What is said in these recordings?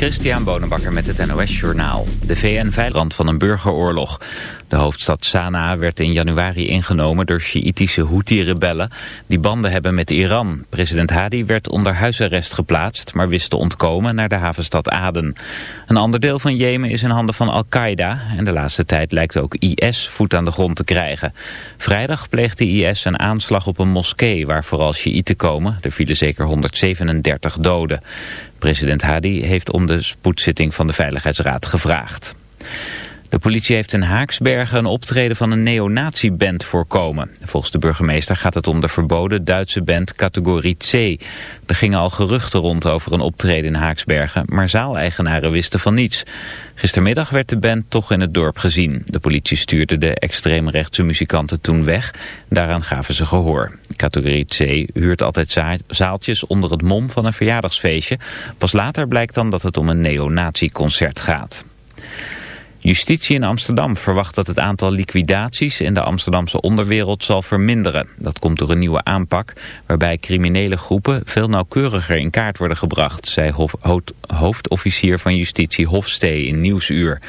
Christian Bonenbakker met het NOS Journaal. De VN-veiland van een burgeroorlog. De hoofdstad Sanaa werd in januari ingenomen door Sjiitische Houthi-rebellen... die banden hebben met Iran. President Hadi werd onder huisarrest geplaatst... maar wist te ontkomen naar de havenstad Aden. Een ander deel van Jemen is in handen van Al-Qaeda... en de laatste tijd lijkt ook IS voet aan de grond te krijgen. Vrijdag pleegde IS een aanslag op een moskee... waar vooral Sjiiten komen. Er vielen zeker 137 doden. President Hadi heeft om de spoedzitting van de Veiligheidsraad gevraagd. De politie heeft in Haaksbergen een optreden van een neonazi-band voorkomen. Volgens de burgemeester gaat het om de verboden Duitse band categorie C. Er gingen al geruchten rond over een optreden in Haaksbergen, maar zaaleigenaren wisten van niets. Gistermiddag werd de band toch in het dorp gezien. De politie stuurde de extreemrechtse muzikanten toen weg. Daaraan gaven ze gehoor. Categorie C huurt altijd zaaltjes onder het mom van een verjaardagsfeestje. Pas later blijkt dan dat het om een neonazi-concert gaat. Justitie in Amsterdam verwacht dat het aantal liquidaties in de Amsterdamse onderwereld zal verminderen. Dat komt door een nieuwe aanpak waarbij criminele groepen veel nauwkeuriger in kaart worden gebracht, zei hoofdofficier van Justitie Hofstee in Nieuwsuur.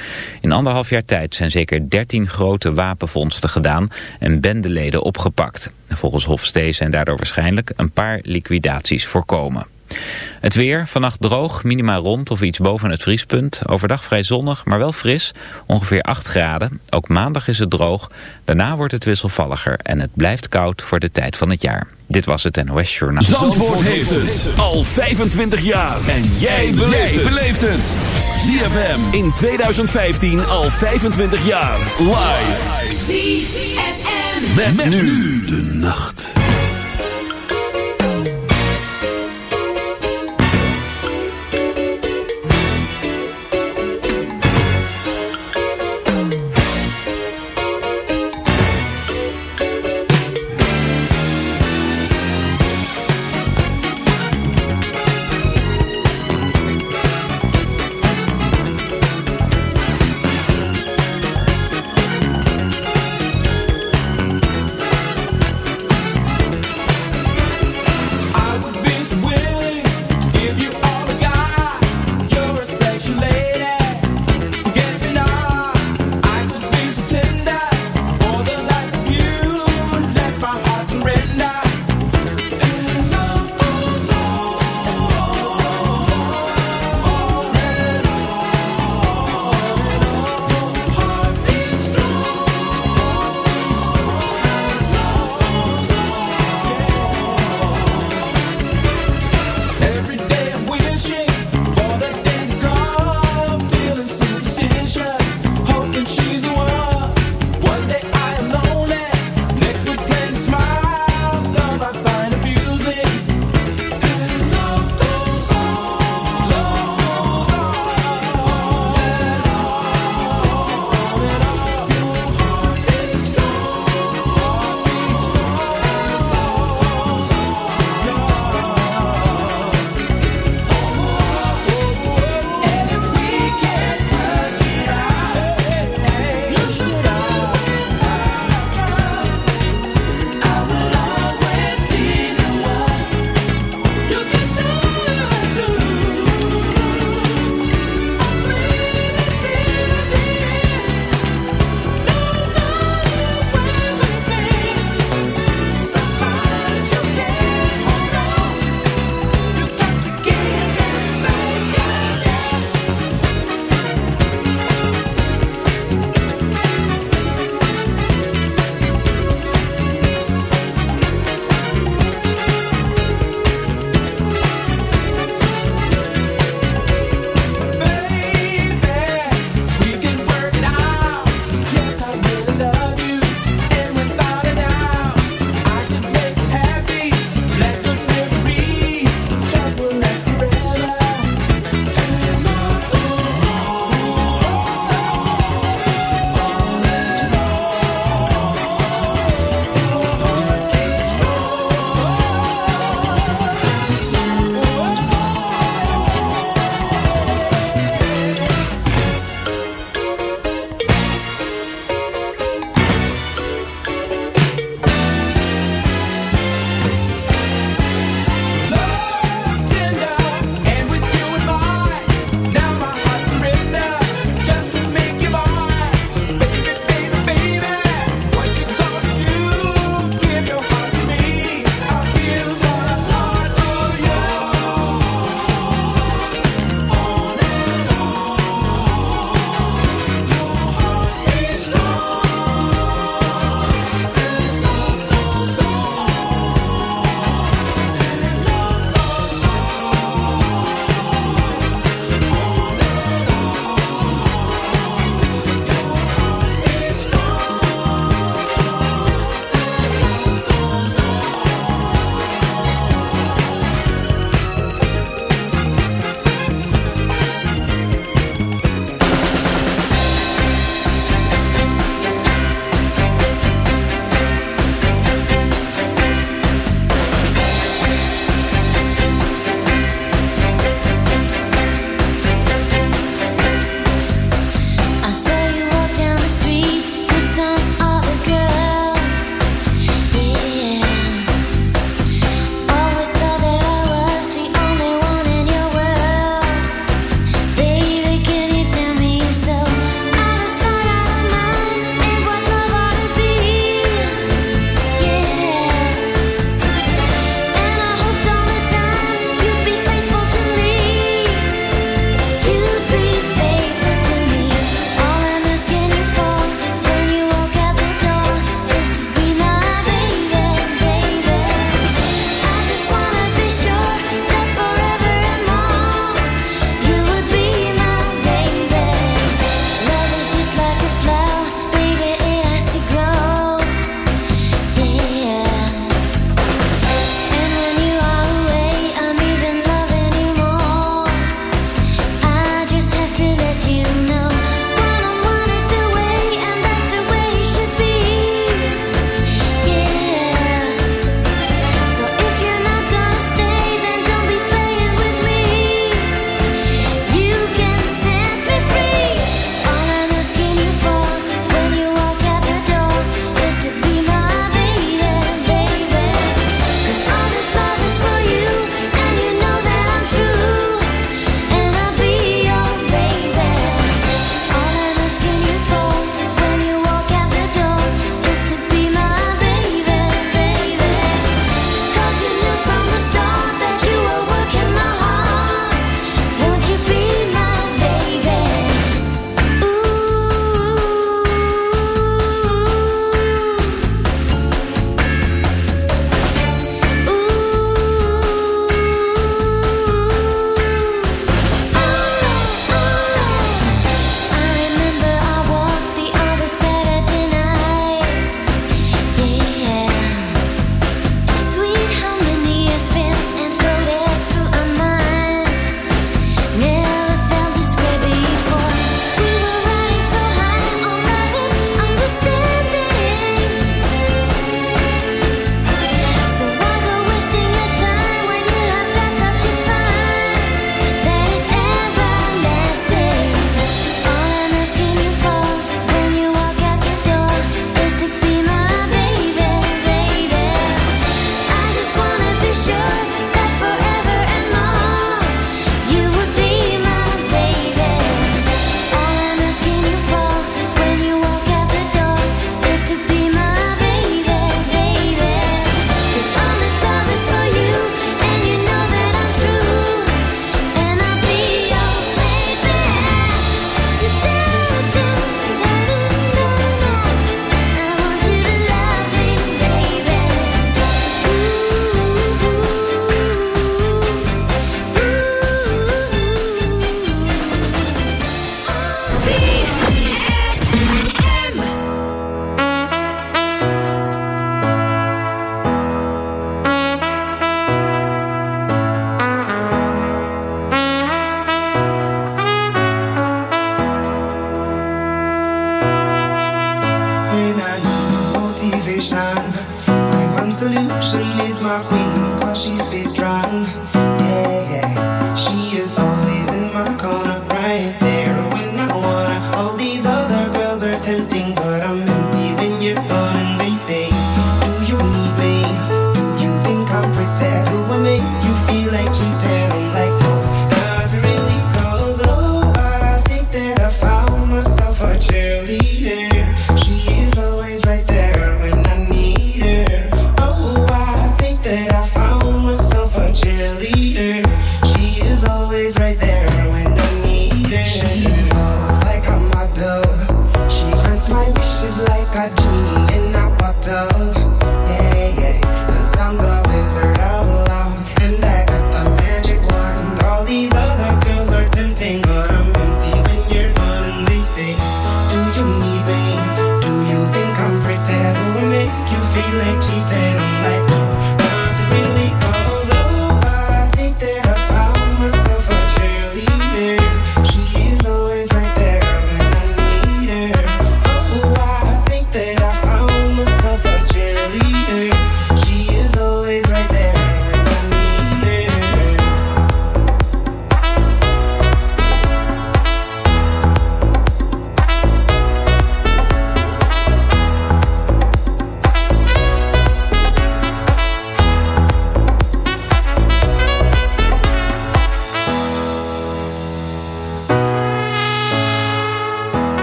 In anderhalf jaar tijd zijn zeker 13 grote wapenvondsten gedaan en bendeleden opgepakt. Volgens Hofstee zijn daardoor waarschijnlijk een paar liquidaties voorkomen. Het weer, vannacht droog, minima rond of iets boven het vriespunt. Overdag vrij zonnig, maar wel fris, ongeveer 8 graden. Ook maandag is het droog. Daarna wordt het wisselvalliger en het blijft koud voor de tijd van het jaar. Dit was het NOS Journaal. Zandvoort, heeft het al 25 jaar. En jij beleeft het. ZFM in 2015 al 25 jaar. Live. ZFM. met nu de nacht.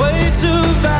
Way too fast,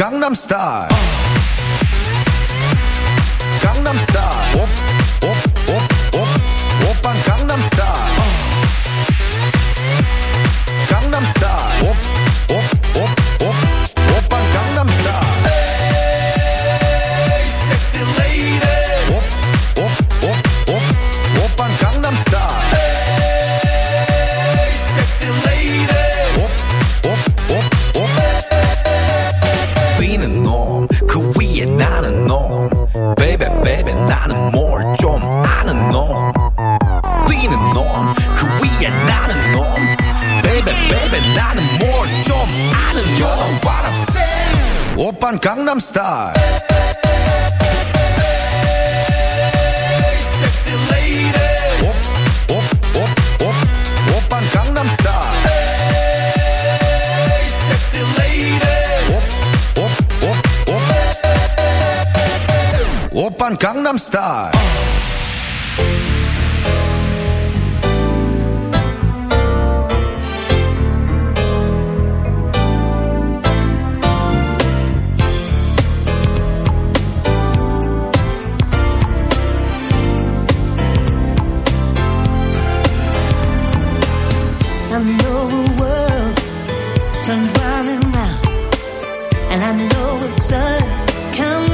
Gangnam Style. Gangnam Style. turns round and round, and I know the sun comes.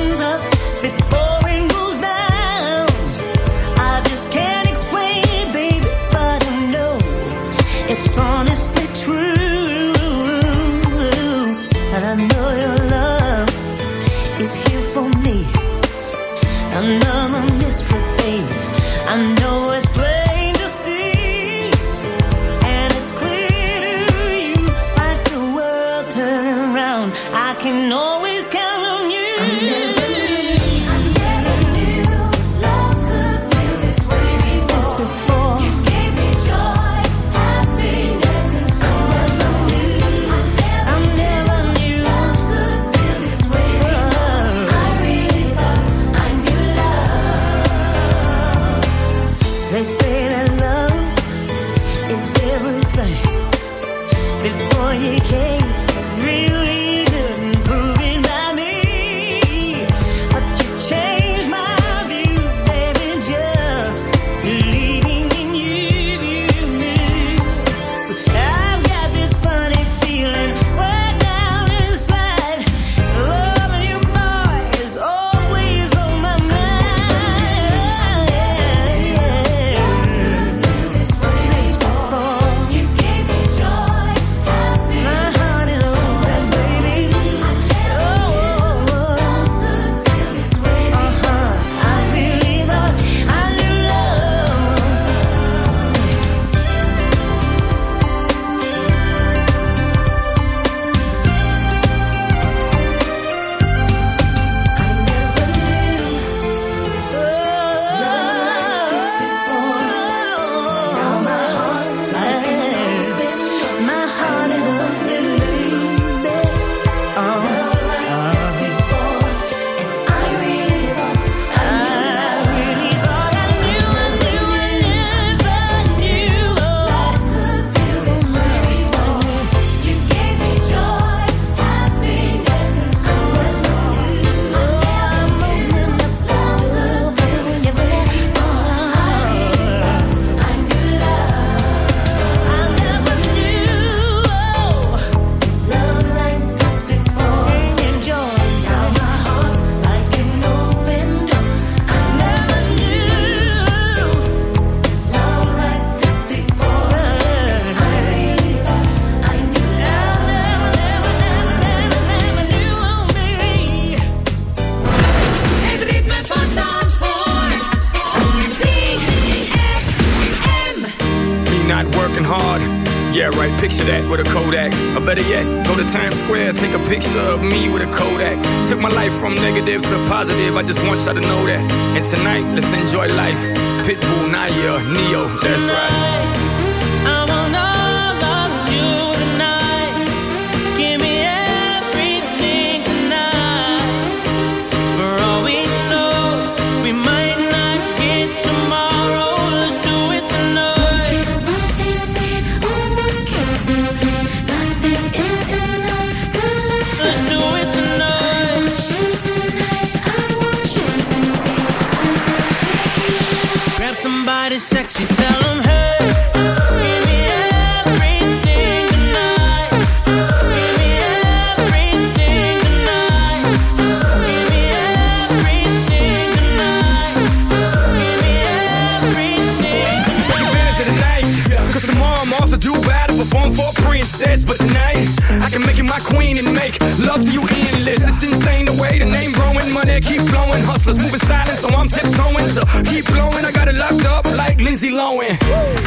so so. Keep blowing, I got it locked up like Lindsay Lohan.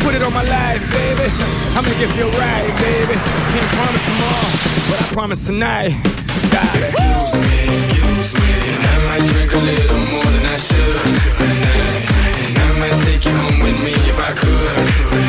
Put it on my life, baby. I'ma give you feel right, baby. Can't promise tomorrow, but I promise tonight. God. Excuse me, excuse me, and I might drink a little more than I should tonight. And I might take you home with me if I could tonight.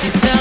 she tells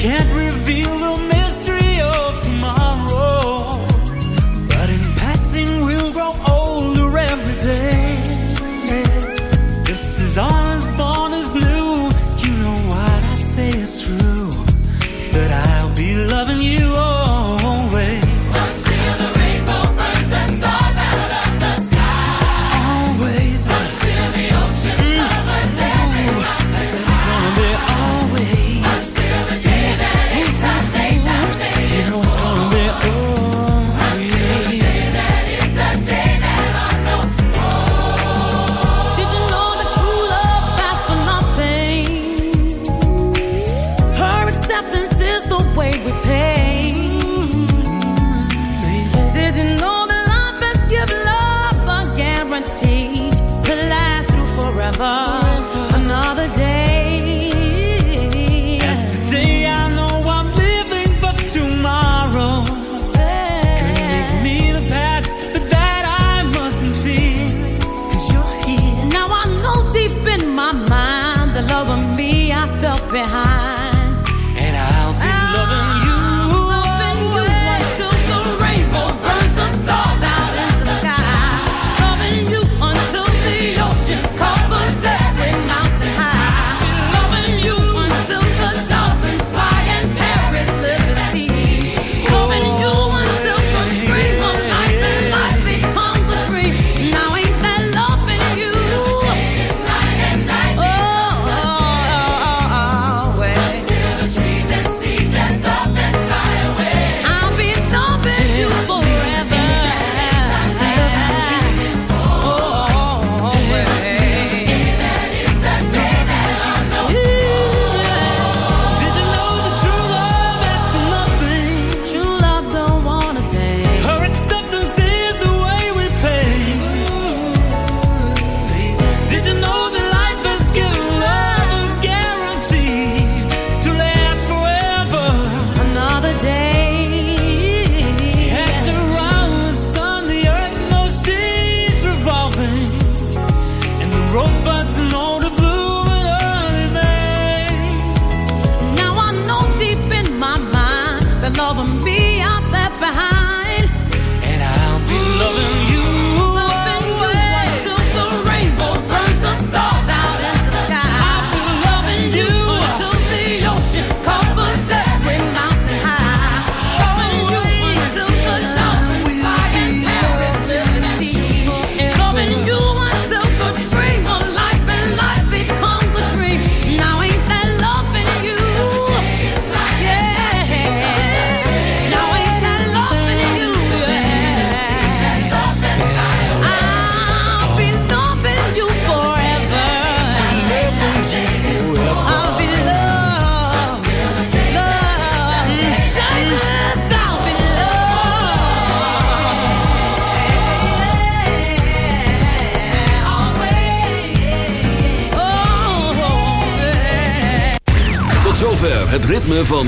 can't reveal the